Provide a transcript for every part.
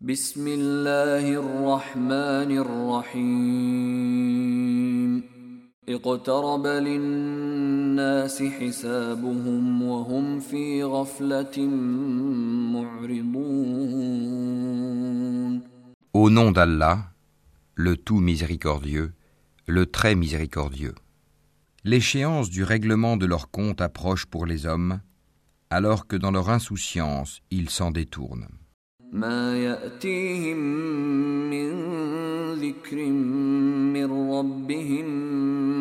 بسم الله الرحمن الرحيم اقترب للناس حسابهم وهم في غفلة معرضون Au nom d'Allah, le tout miséricordieux, le très miséricordieux. L'échéance du règlement de leur compte approche pour les hommes, alors que dans leur insouciance ils s'en détournent. ما يأتيهم من ذكر من ربهم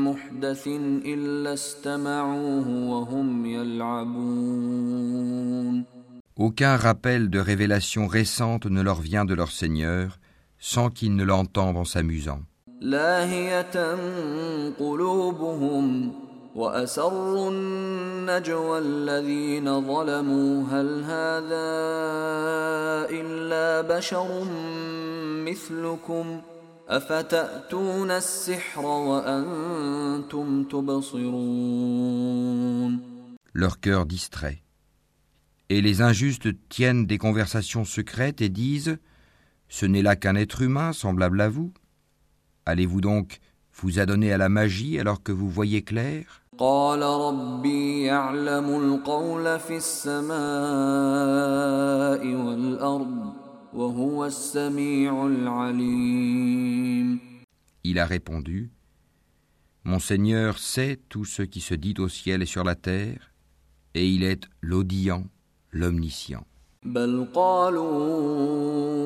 محدث إلا استمعوه وهم يلعبون Aucun rappel de révélation récente ne leur vient de leur Seigneur sans qu'ils ne l'entendent en s'amusant. لاهية قلوبهم وأسروا النجوى الذين ظلموا هل هذا إلا بشر مثلكم أفتأتون السحر وأنتم تبصرون leur cœur distrait. Et les injustes tiennent des conversations secrètes et disent Ce n'est là qu'un être humain semblable à vous. Allez-vous donc vous adonner à la magie alors que vous voyez clair قال ربي يعلم القول في السماء والأرض وهو السميع العليم Il a répondu Mon Seigneur sait tout ce qui se dit au ciel et sur la terre, et il est l'audient, l'omniscient. بل قالوا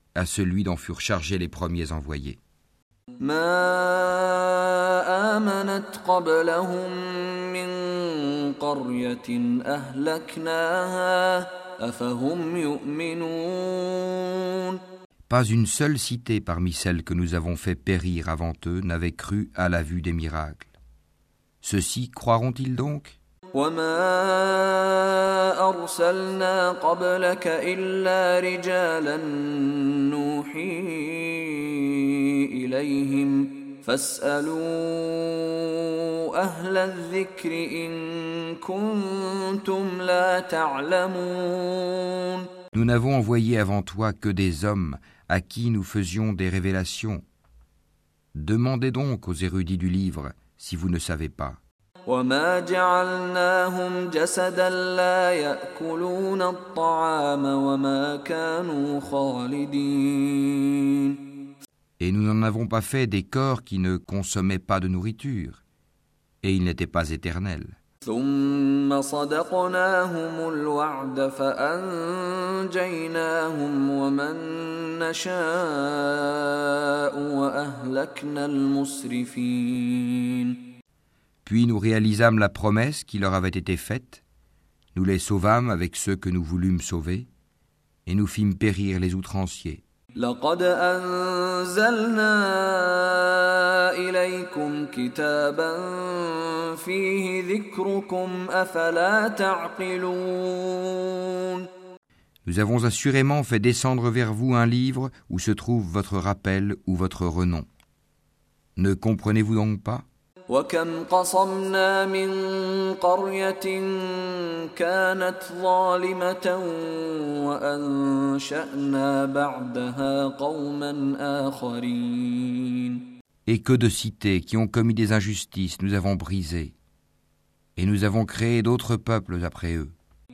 à celui dont furent chargés les premiers envoyés. Pas une seule cité parmi celles que nous avons fait périr avant eux n'avait cru à la vue des miracles. Ceux-ci croiront-ils donc? وما أرسلنا قبلك إلا رجالا نوحي إليهم فاسألوا أهل الذكر إن كنتم لا تعلمون Nous n'avons envoyé avant toi que des hommes à qui nous faisions des révélations. Demandez donc aux érudits du livre si vous ne savez pas. وما جعلناهم جسدا لا ياكلون الطعام وما كانوا خالدين Et nous n'en avons pas fait des corps qui ne consommaient pas de nourriture, et ils n'étaient pas éternels. ثم صدقناهم الوعد فانجيناهم ومن نشاء واهلكنا المسرفين Puis nous réalisâmes la promesse qui leur avait été faite, nous les sauvâmes avec ceux que nous voulûmes sauver, et nous fîmes périr les outranciers. لقد أنزلنا إليكم كتابا فيه ذكركم أفلا تعقلون Nous avons assurément fait descendre vers vous un livre où se trouve votre rappel ou votre renom. Ne comprenez-vous donc pas وكم قصمنا من قرية كانت ظالمة وأنشأنا بعدها قوما آخرين Et que de cités qui ont commis des injustices nous avons brisées, et nous avons créé d'autres peuples après eux.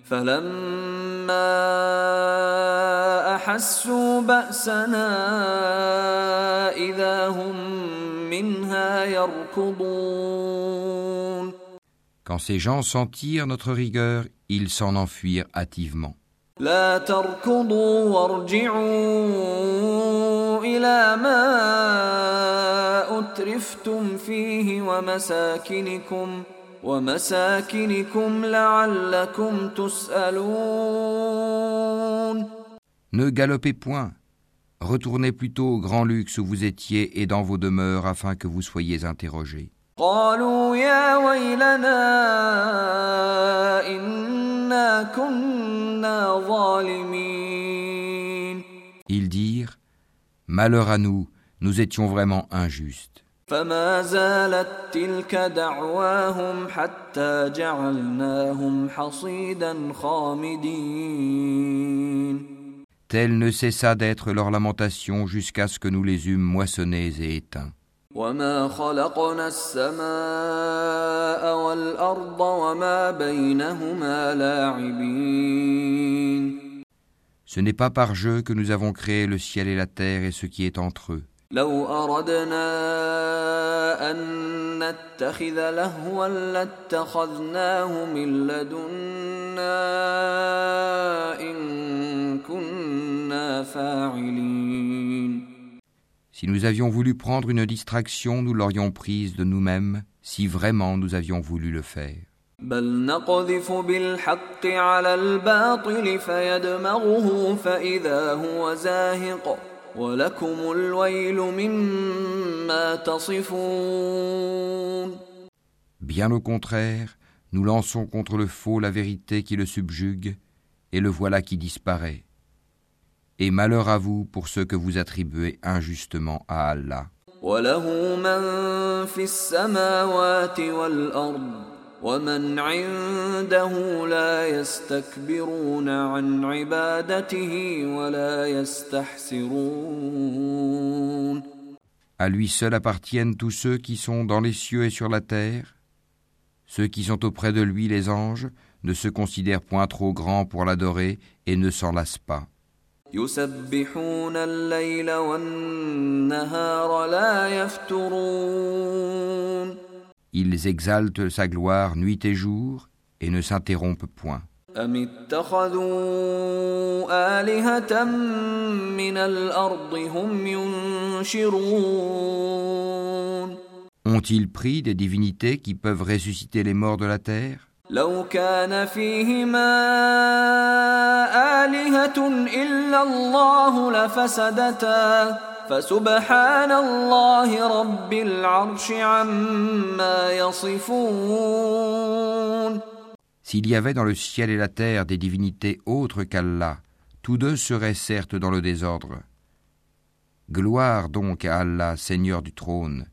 فلما أحسوا بأسنا إذا هم منها يركضون Quand ces gens sentirent notre rigueur, ils s'en enfuirent hâtivement. لا تركضوا وارجعوا إلى ما أترفتم فيه ومساكنكم ومساكنكم لعلكم تسألون Ne galopez point, Retournez plutôt au grand luxe où vous étiez et dans vos demeures afin que vous soyez interrogés. قالوا يا ويلنا إنا كنا ظالمين Ils dirent Malheur à nous, nous étions vraiment injustes. فما زالت تلك دعواهم حتى جعلناهم حصيدا خامدين Telle ne cessa d'être leur lamentation jusqu'à ce que nous les eûmes moissonnés et éteints. وما خلقنا السماء والأرض وما بينهما لاعبين Ce n'est pas par jeu que nous avons créé le ciel et la terre et ce qui est entre eux. لو أردنا أن نتخذ لهوا لاتخذناه من لدنا إن كنا فاعلين Si nous avions voulu prendre une distraction, nous l'aurions prise de nous-mêmes, si vraiment nous avions voulu le faire. بل نقذف بالحق على الباطل فيدمغه فإذا هو زاهق Bien au contraire, nous lançons contre le faux la vérité qui le subjugue, et le voilà qui disparaît. Et malheur à vous pour ceux que vous attribuez injustement à Allah. وله من في السماوات والأرض ومن عنده لا يستكبرون عن عبادته ولا يستحسرون À lui seul appartiennent tous ceux qui sont dans les cieux et sur la terre. Ceux qui sont auprès de lui, les anges, ne se considèrent point trop grands pour l'adorer et ne s'en lassent pas. يسبحون الليل والنهار لا يفترون Ils exaltent sa gloire nuit et jour et ne s'interrompent point. أم اتخذوا آلهة من الأرض هم ينشرون Ont-ils pris des divinités qui peuvent ressusciter les morts de la terre لو كان فيهما آلهة إلا الله لفسدتا فسبحان الله رب العرش عما يصفون S'il y avait dans le ciel et la terre des divinités autres qu'Allah, tous deux seraient certes dans le désordre. Gloire donc à Allah, Seigneur du trône.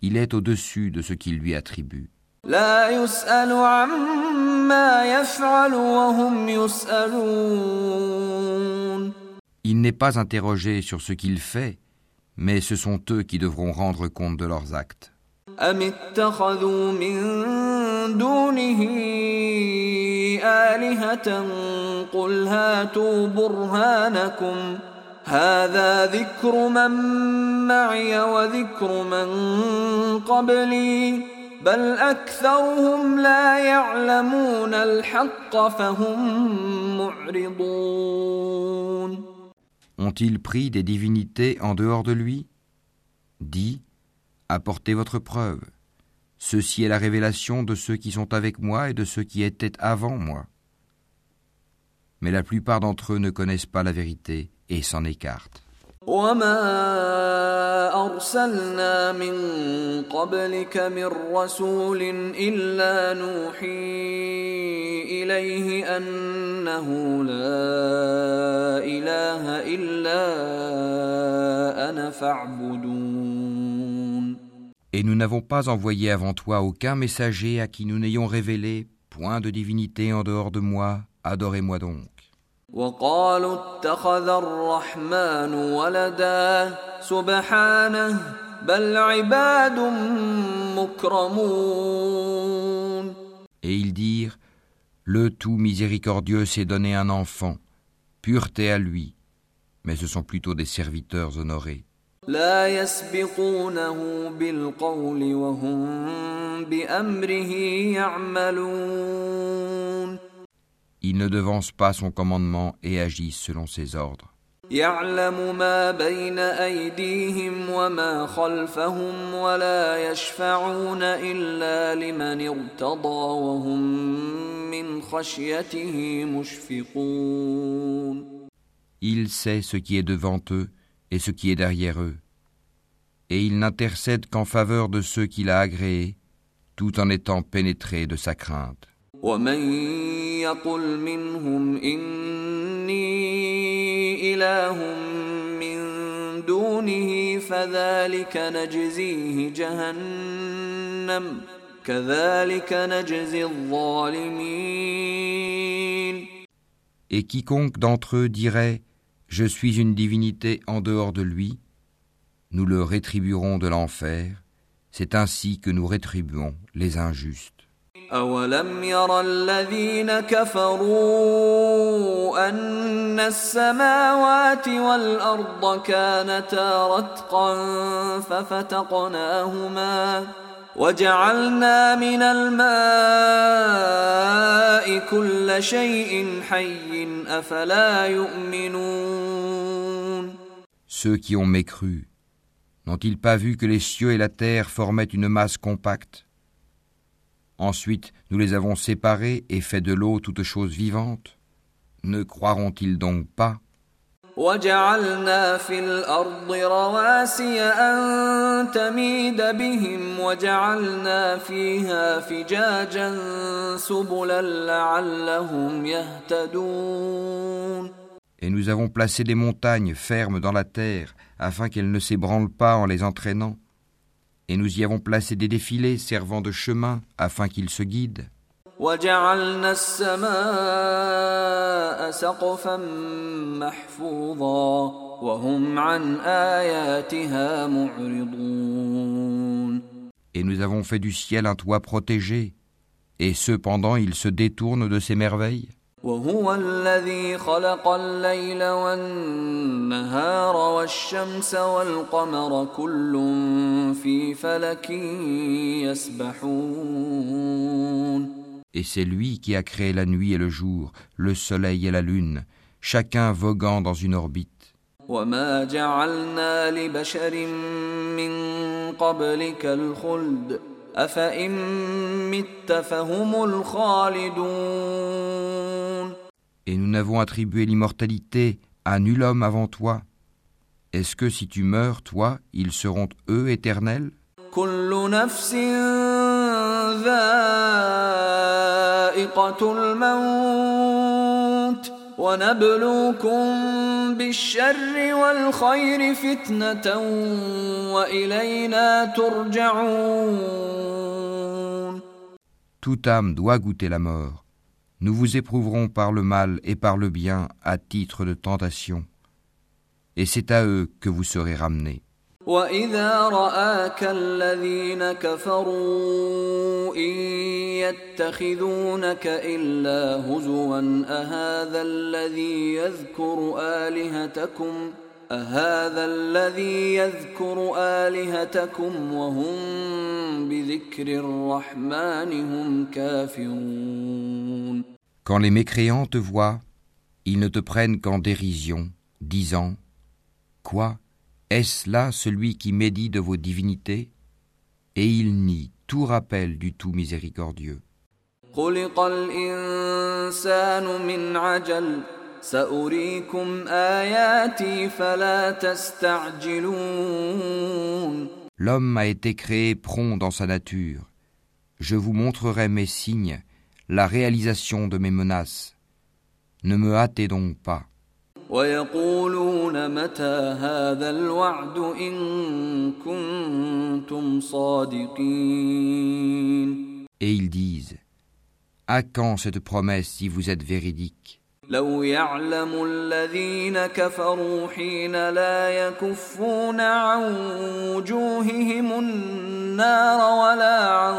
Il est au-dessus de ce qu'il lui attribue. لا يسأل عما يفعل وهم يسألون Il n'est pas interrogé sur ce qu'il fait, mais ce sont eux qui devront rendre compte de leurs actes. أم اتخذوا من دونه آلهة قل هاتوا برهانكم هذا ذكر من معي وذكر من قبلي بل أكثرهم لا يعلمون الحق فهم معرضون Ont-ils pris des divinités en dehors de lui? Dis, apportez votre preuve. Ceci est la révélation de ceux qui sont avec moi et de ceux qui étaient avant moi. Mais la plupart d'entre eux ne connaissent pas la vérité et s'en écartent. وما أرسلنا من قبلك من رسول إلا نوحي إليه أنه لا إله إلا أنا فاعبدون Et nous n'avons pas envoyé avant toi aucun messager à qui nous n'ayons révélé point de divinité en dehors de moi, adorez-moi donc. وقالوا اتخذ الرحمن ولدا سبحانه بل عباد مكرمون Et ils dirent, Le tout miséricordieux s'est donné un enfant, pureté à lui, mais ce sont plutôt des serviteurs honorés. لا يسبقونه بالقول وهم بأمره يعملون Ils ne devancent pas son commandement et agissent selon ses ordres. يعلم ما بين أيديهم وما خلفهم ولا يشفعون إلا لمن ارتضى وهم من خشيته مشفقون Il sait ce qui est devant eux et ce qui est derrière eux, et il n'intercède qu'en faveur de ceux qu'il a agréés, tout en étant pénétré de sa crainte. Et quiconque d'entre eux dirait Je suis une divinité en dehors de lui, nous le rétribuerons de l'enfer, c'est ainsi que nous rétribuons les injustes. أولم ير الذين كفروا أن السماوات والأرض كانتا رتقا ففتقناهما وجعلنا من الماء كل شيء حي أفلا يؤمنون Ceux qui ont mécru, n'ont-ils pas vu que les cieux et la terre formaient une masse compacte? Ensuite, nous les avons séparés et fait de l'eau toute chose vivante. Ne croiront-ils donc pas? Et nous avons placé des montagnes fermes dans la terre afin qu'elles ne s'ébranlent pas en les entraînant et nous y avons placé des défilés servant de chemin afin qu'ils se guident. Et nous avons fait du ciel un toit protégé, et cependant ils se détournent de ces merveilles. وهو الذي خلق الليل والنهار والشمس والقمر كل في فلك يسبحون Et c'est lui qui a créé la nuit et le jour, le soleil et la lune, chacun voguant dans une orbite. وما جعلنا لبشر من قبلك الخلد Et nous n'avons attribué l'immortalité à nul homme avant toi. Est-ce que si tu meurs, toi, ils seront eux éternels? Toute âme doit goûter la mort. Nous vous éprouverons par le mal et par le bien à titre de tentation, et c'est à eux que vous serez ramenés. واذا راك الذين كفروا ان يتخذونك الا هزوا اهذا الذي يذكر الهتكم اهذا الذي يذكر الهتكم وهم بذكر الرحمن هم كافرون Quand les mécréants te voient, ils ne te prennent qu'en dérision, disant Quoi? Est-ce là celui qui médit de vos divinités? Et ils nient tout rappel du tout miséricordieux. L'homme a été créé prompt dans sa nature. Je vous montrerai mes signes, la réalisation de mes menaces. Ne me hâtez donc pas. Et ils disent, à quand cette promesse si vous êtes véridique? لو يعلم الذين كفروا حين لا يكفون عن وجوههم النار ولا عن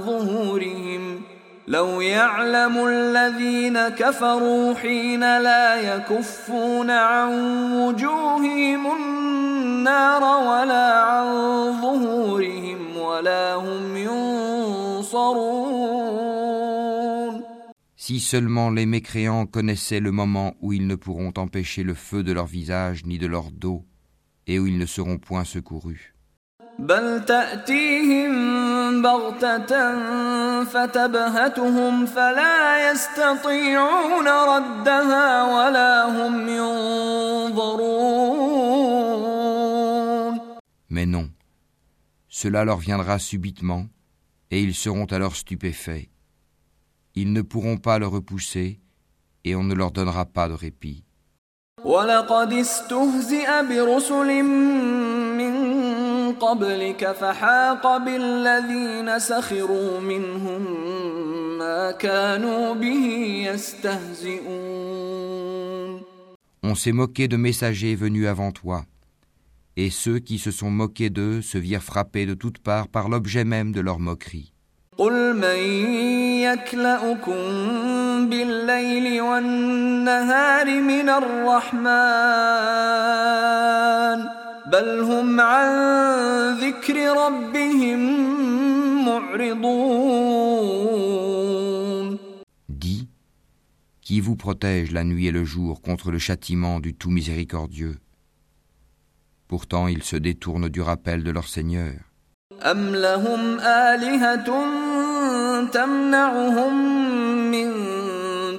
ظهورهم لو يعلم الذين كفروا حين لا يكفون عن وجوههم النار ولا عن ظهورهم ولا هم ينصرون Si seulement les mécréants connaissaient le moment où ils ne pourront empêcher le feu de leur visage ni de leur dos, et où ils ne seront point secourus. Mais non, cela leur viendra subitement, et ils seront alors stupéfaits. Ils ne pourront pas le repousser, et on ne leur donnera pas de répit. ولقد استهزئ برسل من قبلك فحاق بالذين سخروا منهم ما كانوا به يستهزئون On s'est moqué de messagers venus avant toi, et ceux qui se sont moqués d'eux se virent frappés de toutes parts par l'objet même de leur moquerie. قل من يكلؤكم بالليل والنهار من الرحمن بل هم عن ذكر ربهم معرضون Dis, qui vous protège la nuit et le jour contre le châtiment du tout miséricordieux Pourtant ils se détournent du rappel de leur Seigneur. أم لهم آلهة تمنعهم من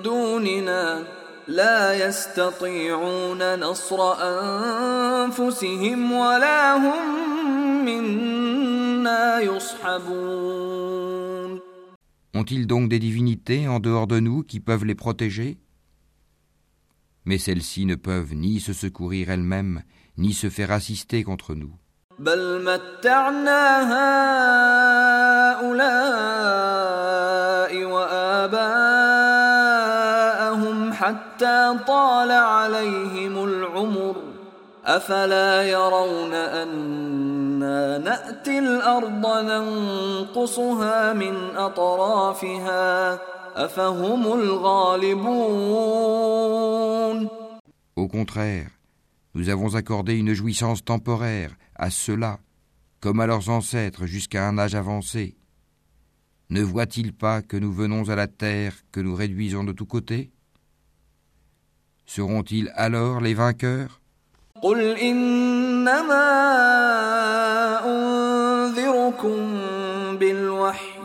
دوننا لا يستطيعون نصر أنفسهم ولا هم منا يصحبون Ont-ils donc des divinités en dehors de nous qui peuvent les protéger Mais celles-ci ne peuvent ni se secourir elles-mêmes, ni se faire assister contre nous. بل متعنا هؤلاء وآباءهم حتى طال عليهم العمر أفلا يرون أنا نأتي الأرض ننقصها من أطرافها أفهم الغالبون Au contraire, nous avons accordé une jouissance temporaire à ceux-là, comme à leurs ancêtres jusqu'à un âge avancé. Ne voient-ils pas que nous venons à la terre, que nous réduisons de tous côtés Seront-ils alors les vainqueurs قل إنما أنذركم بالوحي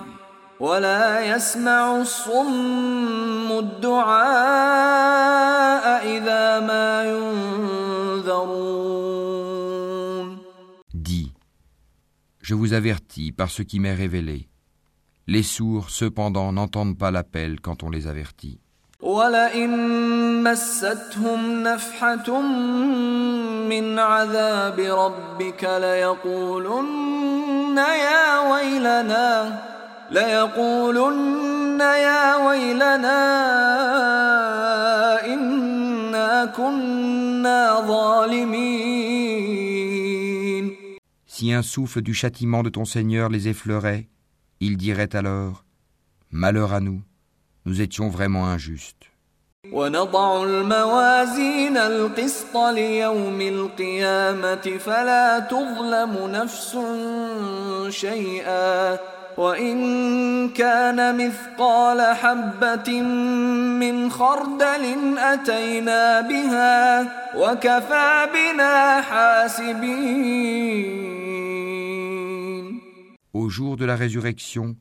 ولا يسمع الصم الدعاء إذا ما ينذرون Dis, je vous avertis par ce qui m'est révélé. Les sourds, cependant, n'entendent pas l'appel quand on les avertit. ولئن مستهم نفحة من عذاب ربك ليقولن يا ويلنا ليقولن يا ويلنا إنا كنا ظالمين Si un souffle du châtiment de ton Seigneur les effleurait, ils diraient alors Malheur à nous, nous étions vraiment injustes. ونضع الموازين القسط ليوم القيامة فلا تظلم نفس شيئا وإن كان مثقال حبة من خردل أتينا بها وكفى بنا حاسبين Au jour de la résurrection,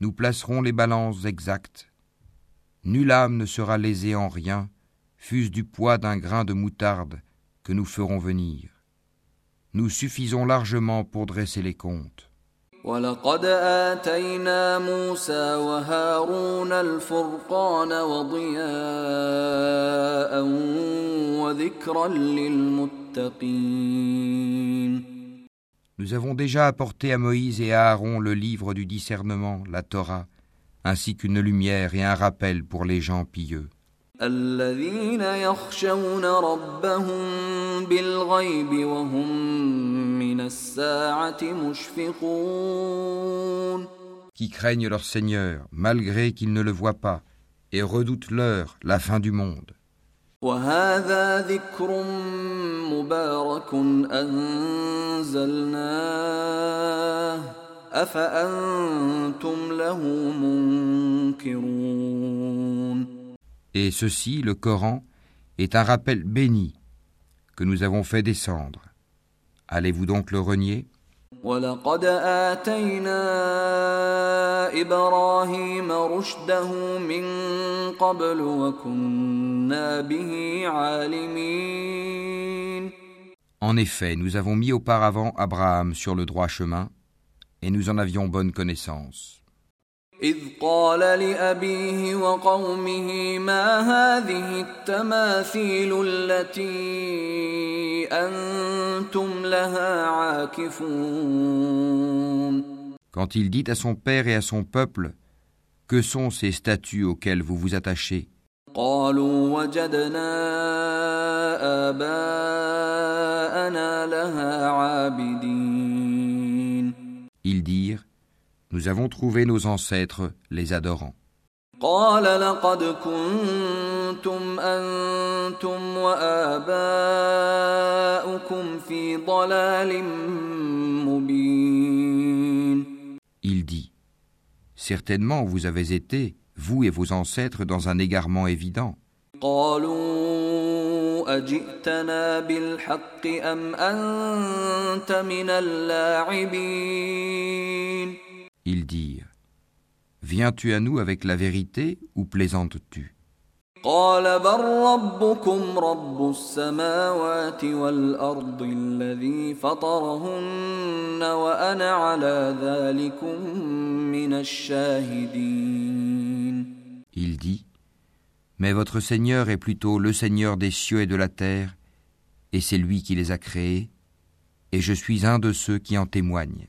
nous placerons les balances exactes. Nulle âme ne sera lésée en rien, fût-ce du poids d'un grain de moutarde que nous ferons venir. Nous suffisons largement pour dresser les comptes. ولقد آتينا موسى وهارون الفرقان وضياء وذكرا للمتقين Nous avons déjà apporté à Moïse et à Aaron le livre du discernement, la Torah, ainsi qu'une lumière et un rappel pour les gens pieux. الذين يخشون ربهم بالغيب وهم من الساعة مشفقون qui craignent leur Seigneur, malgré qu'ils ne le voient pas, et redoutent l'heure, la fin du monde. وهذا ذكر مبارك أنزلناه أفأنتم له منكرون Et ceci, le Coran, est un rappel béni que nous avons fait descendre. Allez-vous donc le renier ولقد آتينا إبراهيم رشده من قبل وكنا به عالمين En effet, nous avons mis auparavant Abraham sur le droit chemin, et nous en avions bonne connaissance. إذ قال لأبيه وقومه ما هذه التماثيل التي أنتم لها عاكفون Quand il dit à son père et à son peuple, Que sont ces statues auxquelles vous vous attachez قالوا وجدنا آباءنا لها عابدين Ils dirent, Nous avons trouvé nos ancêtres les adorants. قال لقد كنتم أنتم وآباؤكم في ضلال مبين Il dit, Certainement vous avez été, vous et vos ancêtres, dans un égarement évident. قالوا أجئتنا بالحق أم أنت من اللاعبين Ils dirent, Viens-tu à nous avec la vérité ou plaisantes-tu قال بل ربكم رب السماوات والأرض الذي فطرهن وأنا على ذلكم من الشاهدين Il dit, Mais votre Seigneur est plutôt le Seigneur des cieux et de la terre, et c'est lui qui les a créés, et je suis un de ceux qui en témoignent.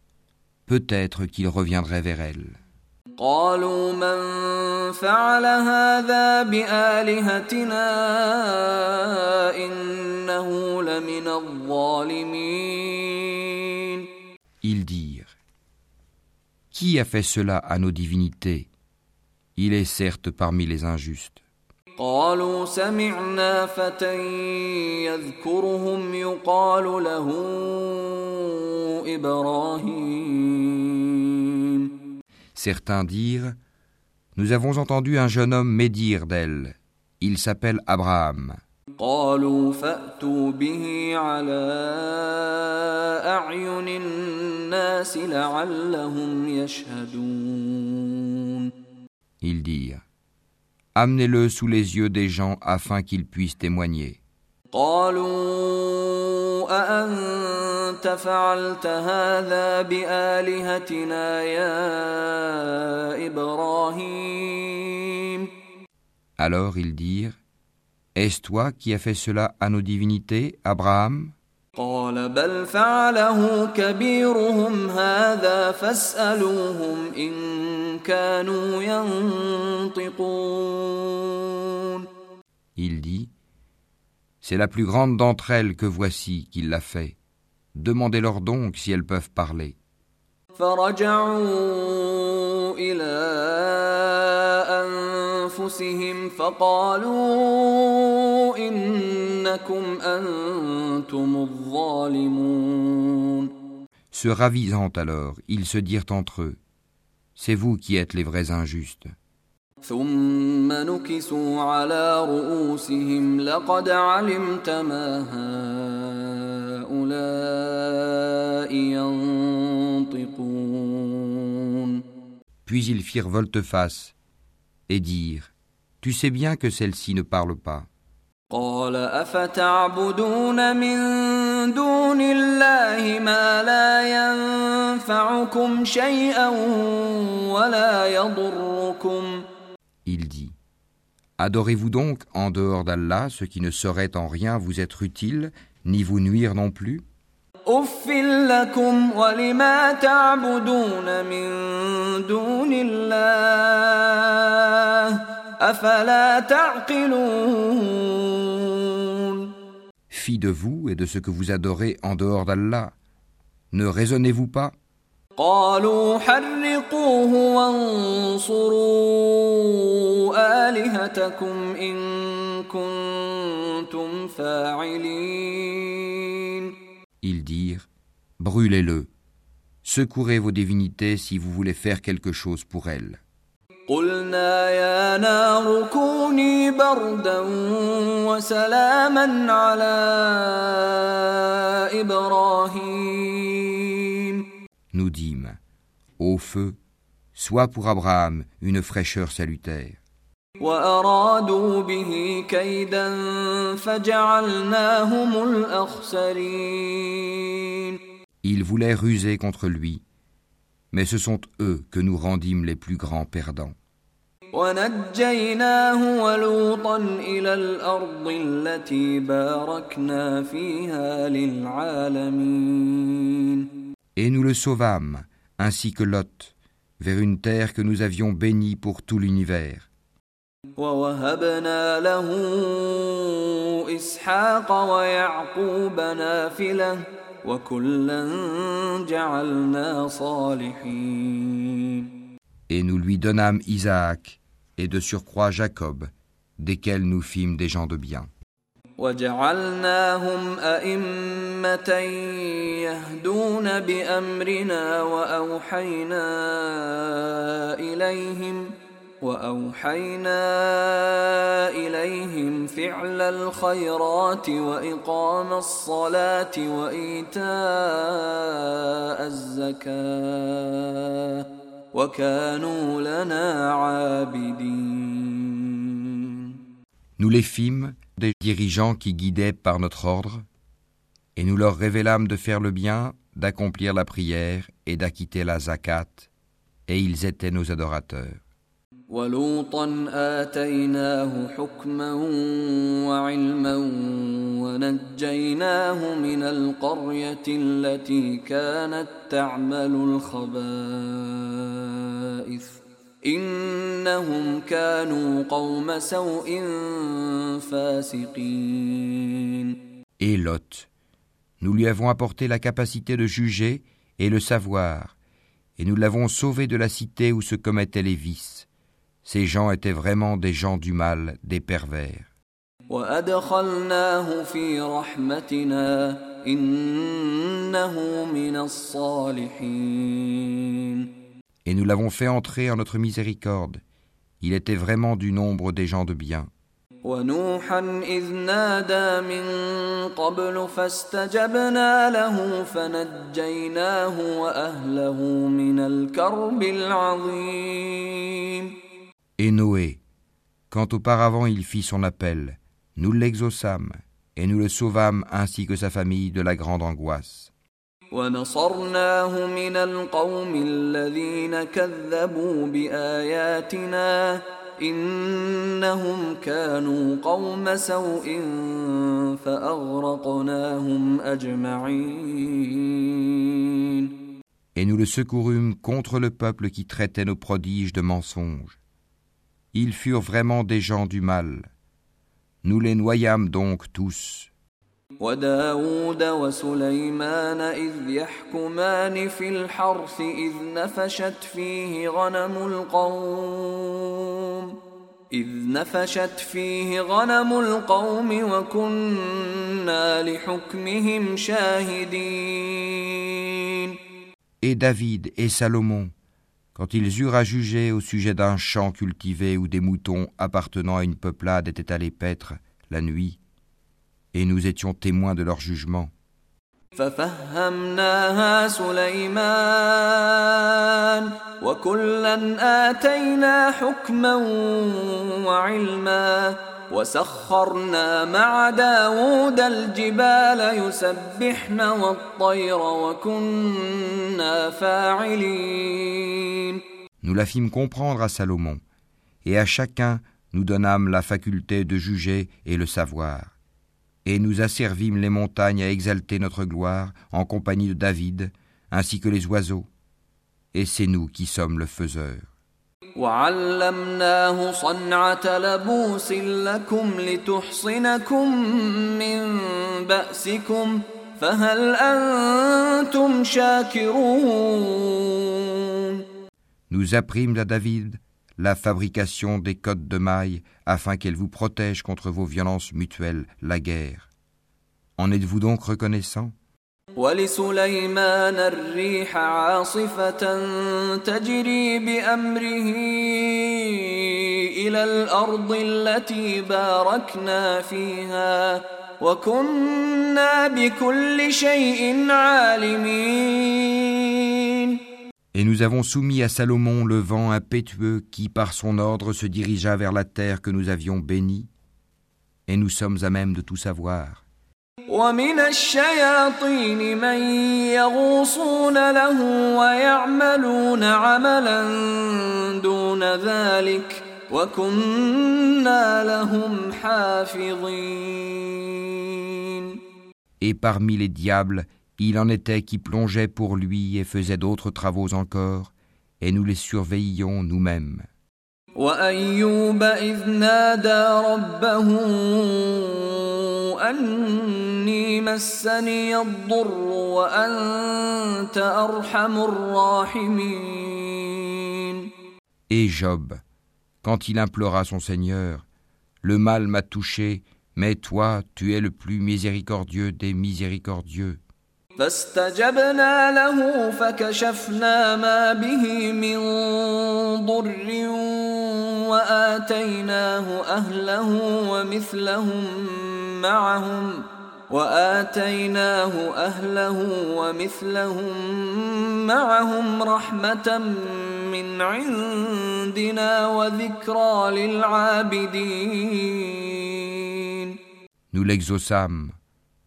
peut-être qu'ils reviendraient vers elle. قالوا من فعل هذا بآلهتنا إنه لمن الظالمين Ils dirent Qui a fait cela à nos divinités Il est certes parmi les injustes. قالوا سمعنا فتى يذكرهم يقال له إبراهيم Certains dirent Nous avons entendu un jeune homme médire d'elle. Il s'appelle Abraham. قالوا فأتوا به على أعين الناس لعلهم يشهدون Ils dirent amenez-le sous les yeux des gens afin qu'ils puissent témoigner. Alors ils dirent, Est-ce toi qui as fait cela à nos divinités, Abraham? قال بل فعله كبيرهم هذا فاسألوهم إن كانوا ينطقون Il dit C'est la plus grande d'entre elles que voici qui l'a fait. Demandez-leur donc si elles peuvent parler. فرجعوا إلى أنفسهم فقالوا إنكم أنتم الظالمون Se ravisant alors, ils se dirent entre eux, C'est vous qui êtes les vrais injustes. Puis ils firent volte-face et dirent, Tu sais bien que celle-ci ne parle pas. قال أفتعبدون من دون الله ما لا ينفعكم شيئا ولا يضركم Il dit Adorez-vous donc en dehors d'Allah ce qui ne saurait en rien vous être utile, ni vous nuire non plus أف لكم ولما تعبدون من دون الله Fille de vous et de ce que vous adorez en dehors d'Allah, ne raisonnez-vous pas? Ils dirent, brûlez-le, secourez vos divinités si vous voulez faire quelque chose pour elles. قلنا يا نار كوني بردا وسلاما على إبراهيم Nous dîmes Ô feu, sois pour Abraham une fraîcheur salutaire. وأرادوا به كيدا فجعلناهم الأخسرين Ils voulaient ruser contre lui, mais ce sont eux que nous rendîmes les plus grands perdants. ونجيناه ولوطا إلى الأرض التي باركنا فيها للعالمين Et nous le sauvâmes, ainsi que Lot, vers une terre que nous avions bénie pour tout l'univers. ووهبنا له إسحاق ويعقوب نافلة وكلا جعلنا صالحين Et nous lui donnâmes Isaac, et de surcroît Jacob, desquels nous fîmes des gens de bien. وجعلناهم أئمة يهدون بأمرنا وأوحينا إليهم وأوحينا إليهم فعل الخيرات وإقام الصلاة وإيتاء الزكاة وكانوا لنا عابدين Nous les fîmes des dirigeants qui guidaient par notre ordre, et nous leur révélâmes de faire le bien, d'accomplir la prière et d'acquitter la zakat, et ils étaient nos adorateurs. ولوطا آتيناه حكما وعلما ونجيناه من القرية التي كانت تعمل الخبائث إنهم كانوا قوم سوء فاسقين Et Lot, nous lui avons apporté la capacité de juger et le savoir, et nous l'avons sauvé de la cité où se commettaient les vices. Ces gens étaient vraiment des gens du mal, des pervers. وأدخلناه في رحمتنا إنه من الصالحين Et nous l'avons fait entrer en notre miséricorde. Il était vraiment du nombre des gens de bien. ونوحا إذ نادى من قبل فاستجبنا له فنجيناه وأهله من الكرب العظيم Et Noé, quand auparavant il fit son appel, nous l'exaucâmes, et nous le sauvâmes ainsi que sa famille de la grande angoisse. ونصرناه من القوم الذين كذبوا بآياتنا إنهم كانوا قوم سوء فأغرقناهم أجمعين Et nous le secourûmes contre le peuple qui traitait nos prodiges de mensonges. Ils furent vraiment des gens du mal. Nous les noyâmes donc tous. وداود وسليمان إذ يحكمان في الحرث إذ نفشت فيه غنم القوم إذ نفشت فيه غنم القوم وكنا لحكمهم شاهدين Et David et Salomon, quand ils eurent à juger au sujet d'un champ cultivé où des moutons appartenant à une peuplade étaient allés paître la nuit, et nous étions témoins de leur jugement. ففهمناها سليمان وكلا آتينا حكما وعلما وسخرنا مع داود الجبال يسبحن والطير وكنا فاعلين Nous la fîmes comprendre à Salomon, et à chacun nous donnâmes la faculté de juger et le savoir. Et nous asservîmes les montagnes à exalter notre gloire en compagnie de David, ainsi que les oiseaux. Et c'est nous qui sommes le faiseur. وعلمناه صنعة لبوس لكم لتحصنكم من بأسكم فهل أنتم شاكرون Nous apprîmes à David la fabrication des cottes de mailles afin qu'elles vous protègent contre vos violences mutuelles, la guerre. En êtes-vous donc reconnaissant ولسليمان الريح عاصفة تجري بأمره إلى الأرض التي باركنا فيها وكنا بكل شيء عالمين Et nous avons soumis à Salomon le vent impétueux qui, par son ordre, se dirigea vers la terre que nous avions bénie, et nous sommes à même de tout savoir. ومن الشياطين من يغوصون له ويعملون عملا دون ذلك وكنا لهم حافظين Et parmi les diables, il en était qui plongeaient pour lui et faisaient d'autres travaux encore, et nous les surveillions nous-mêmes. وأيوب إذ نادى ربه أني مسني الضر وأنت أرحم الراحمين Et Job, quand il implora son Seigneur, Le mal m'a touché, mais toi, tu es le plus miséricordieux des miséricordieux. فاستجبنا له فكشفنا ما به من ضر وآتيناه أهله ومثلهم معهم وآتيناه أهله ومثلهم معهم رحمة من عندنا وذكرى للعابدين. Nous l'exaucâmes,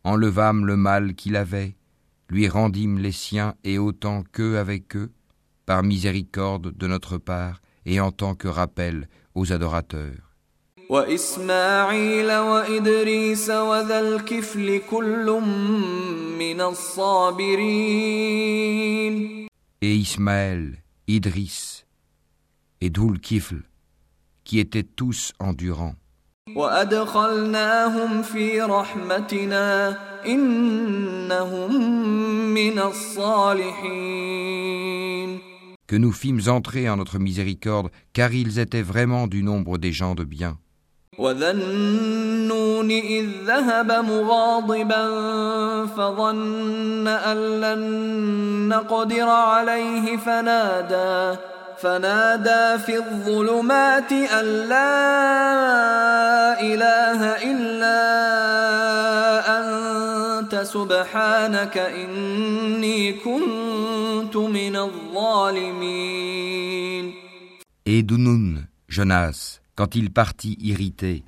enlevâmes le mal qu'il avait, lui rendîmes les siens et autant qu'eux avec eux, par miséricorde de notre part et en tant que rappel aux adorateurs. Et Ismaël, Idris et Doul Kifl, qui étaient tous endurants. وأدخلناهم في رحمتنا إنهم من الصالحين que nous fîmes entrer en notre miséricorde, car ils étaient vraiment du nombre des gens de bien. وذا النون إذ ذهب مغاضبا فظن أن لن نقدر عليه فنادى فنادى في الظلمات أن لا إله إلا أنت سبحانك إني كنت من الظالمين Et Dunun, Jonas, quand il partit irrité,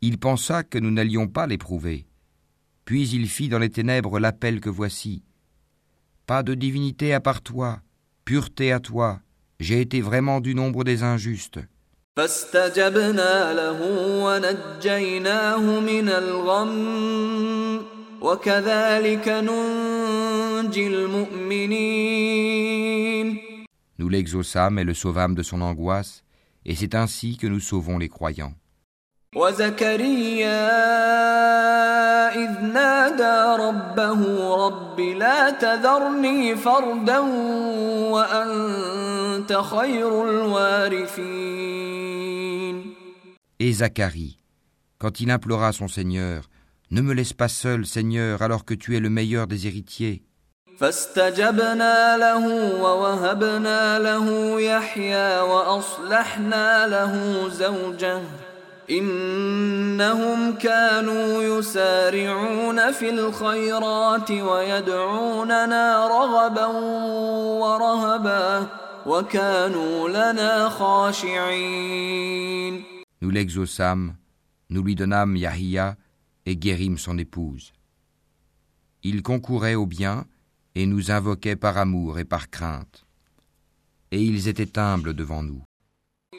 il pensa que nous n'allions pas l'éprouver. Puis il fit dans les ténèbres l'appel que voici. Pas de divinité à part toi, pureté à toi, j'ai été vraiment du nombre des injustes. Nous l'exaucâmes et le sauvâmes de son angoisse, et c'est ainsi que nous sauvons les croyants. وزكريا إذ نادى ربه رب لا تذرني فردا وأنت خير الوارثين Et Zacharie, quand il implora son Seigneur, Ne me laisse pas seul, Seigneur, alors que tu es le meilleur des héritiers. فاستجبنا له ووهبنا له يحيى وأصلحنا له زوجه إنهم كانوا يسارعون في الخيرات ويدعوننا رغبا ورهبا وكانوا لنا خاشعين Nous l'exaucâmes, nous lui donnâmes Yahia et guérîmes son épouse. Il concourait au bien et nous invoquait par amour et par crainte. Et ils étaient humbles devant nous.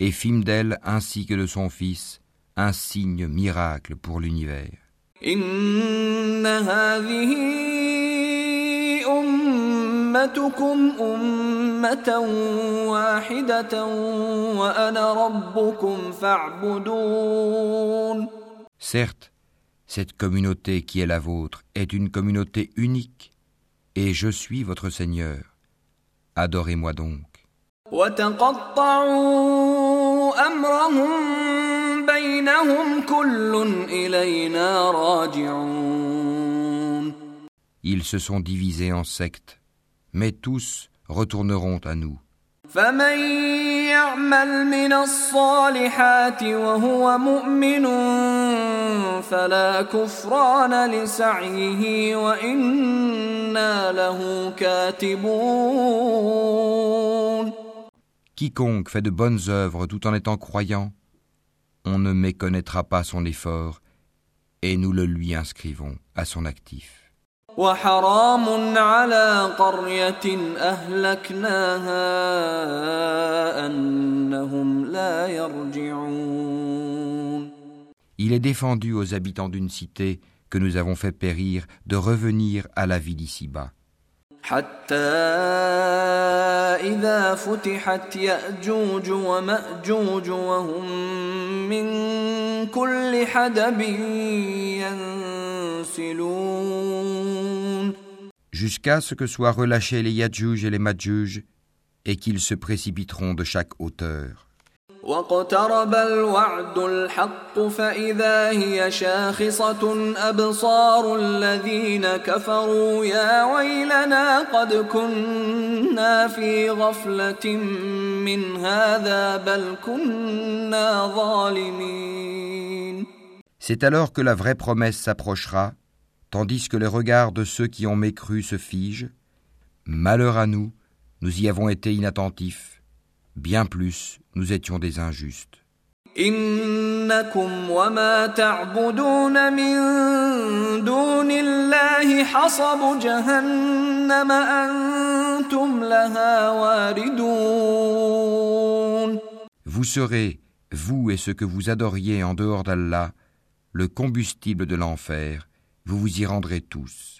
et fîmes d'elle ainsi que de son fils un signe miracle pour l'univers. إن هذه أمتكم أمة واحدة وأنا ربكم فاعبدون Certes, cette communauté qui est la vôtre est une communauté unique, et je suis votre Seigneur. Adorez-moi donc. وتقطعوا أمرهم بينهم كل إلينا راجعون Ils se sont divisés en sectes, mais tous retourneront à nous. فمن يعمل من الصالحات وهو مؤمن فلا كفران لسعيه وإنا له كاتبون Quiconque fait de bonnes œuvres tout en étant croyant, on ne méconnaîtra pas son effort, et nous le lui inscrivons à son actif. وحرام على قرية أهلكناها أنهم لا يرجعون Il est défendu aux habitants d'une cité que nous avons fait périr de revenir à la vie d'ici-bas. Jusqu'à ce que soient relâchés les Yadjuj et les Madjuj et qu'ils se précipiteront de chaque hauteur. واقترب الوعد الحق فإذا هي شاخصة أبصار الذين كفروا يا ويلنا قد كنا في غفلة من هذا بل كنا ظالمين C'est alors que la vraie promesse s'approchera, tandis que les regards de ceux qui ont mécru se figent. Malheur à nous, nous y avons été inattentifs. Bien plus, nous étions des injustes. إنكم وما تعبدون من دون الله حصب جهنم أنتم لها واردون Vous serez, vous et ceux que vous adoriez en dehors d'Allah, le combustible de l'enfer, vous vous y rendrez tous.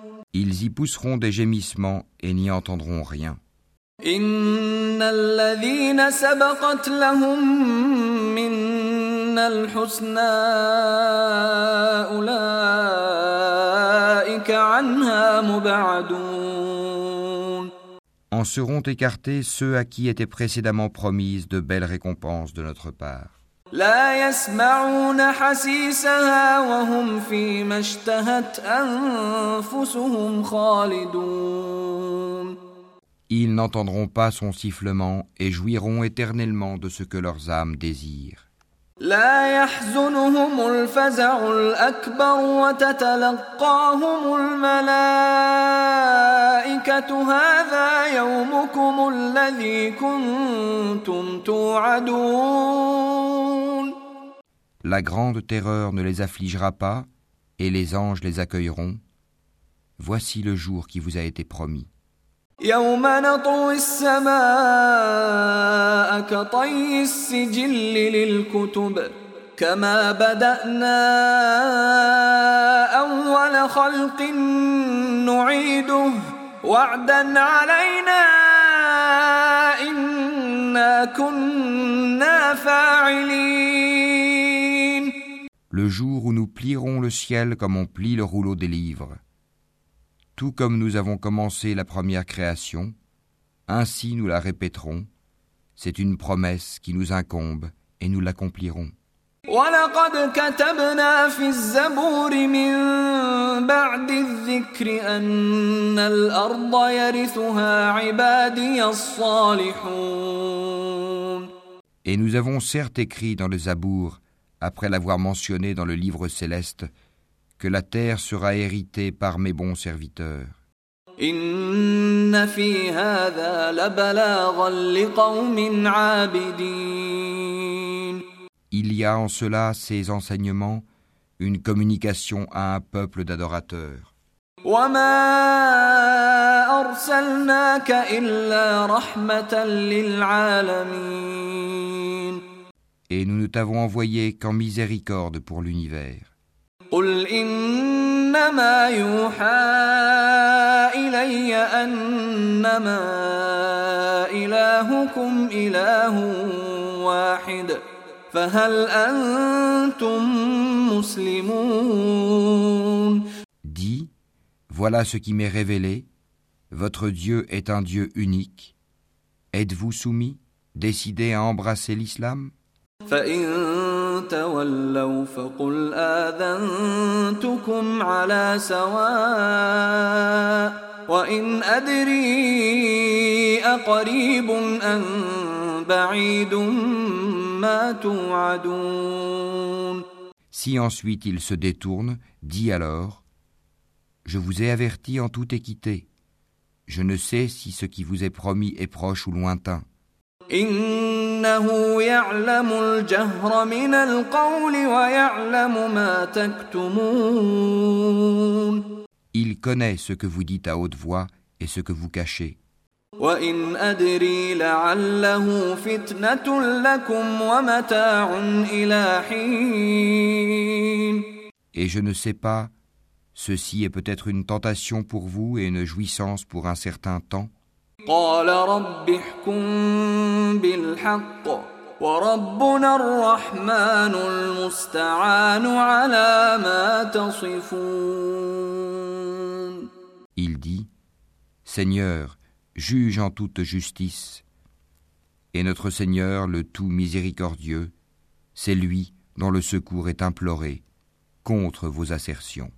Ils y pousseront des gémissements et n'y entendront rien. إن الذين سبقت لهم منا الحسنى أولئك عنها مبعدون En seront écartés ceux à qui étaient précédemment promises de belles récompenses de notre part. لا يسمعون حسيسها وهم فيما اشتهت أنفسهم خالدون Ils n'entendront pas son sifflement et jouiront éternellement de ce que leurs âmes désirent. لا يحزنهم الفزع الأكبر وتتلقاهم الملائكة هذا يومكم الذي كنتم توعدون La grande terreur ne les affligera pas, et les anges les accueilleront. Voici le jour qui vous a été promis. يوم نطوي السماء كطي السجل للكتب كما بدأنا أول خلق نعيده وعدا علينا إنا كنا فاعلين Le jour où nous plierons le ciel comme on plie le rouleau des livres. Tout comme nous avons commencé la première création, ainsi nous la répéterons. C'est une promesse qui nous incombe et nous l'accomplirons. ولقد كتبنا في الزبور من بعد الذكر أن الأرض يرثها عبادي الصالحون Et nous avons certes écrit dans le Zabour, après l'avoir mentionné dans le livre céleste, que la terre sera héritée par mes bons serviteurs. Il y a en cela ces enseignements, une communication à un peuple d'adorateurs Et nous ne t'avons envoyé qu'en miséricorde pour l'univers. قل إنما يوحى إلي أنما إلهكم إله واحد فهل أنتم مسلمون Dis, voilà ce qui m'est révélé, votre Dieu est un Dieu unique. Êtes-vous soumis, décidés à embrasser l'islam فإن تولوا فقل آذنتكم على سواء وإن أدري أقريب أم بعيد ما توعدون Si ensuite il se détourne, dis alors Je vous ai averti en toute équité. Je ne sais si ce qui vous est promis est proche ou lointain. إنه يعلم الجهر من القول ويعلم ما تكتمون Il connaît ce que vous dites à haute voix et ce que vous cachez. وإن أدري لعله فتنة لكم ومتاع إلى حين Et je ne sais pas, ceci est peut-être une tentation pour vous et une jouissance pour un certain temps. قال رب احكم بالحق وربنا الرحمن المستعان على ما تصفون Il dit Seigneur, juge en toute justice. Et notre Seigneur, le tout miséricordieux, c'est lui dont le secours est imploré contre vos assertions.